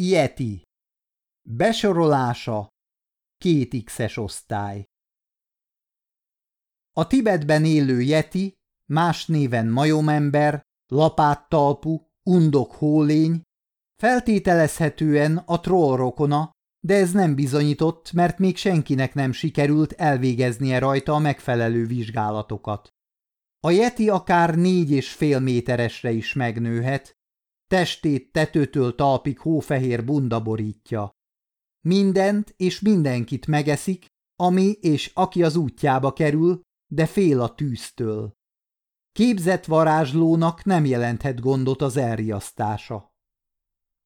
Yeti Besorolása. Két X-es osztály. A Tibetben élő Yeti, más néven majomember, lapáttalpú, undok hólény, feltételezhetően a troll rokona, de ez nem bizonyított, mert még senkinek nem sikerült elvégeznie rajta a megfelelő vizsgálatokat. A Yeti akár négy és fél méteresre is megnőhet, testét tetőtől talpig hófehér bunda borítja. Mindent és mindenkit megeszik, ami és aki az útjába kerül, de fél a tűztől. Képzett varázslónak nem jelenthet gondot az elriasztása.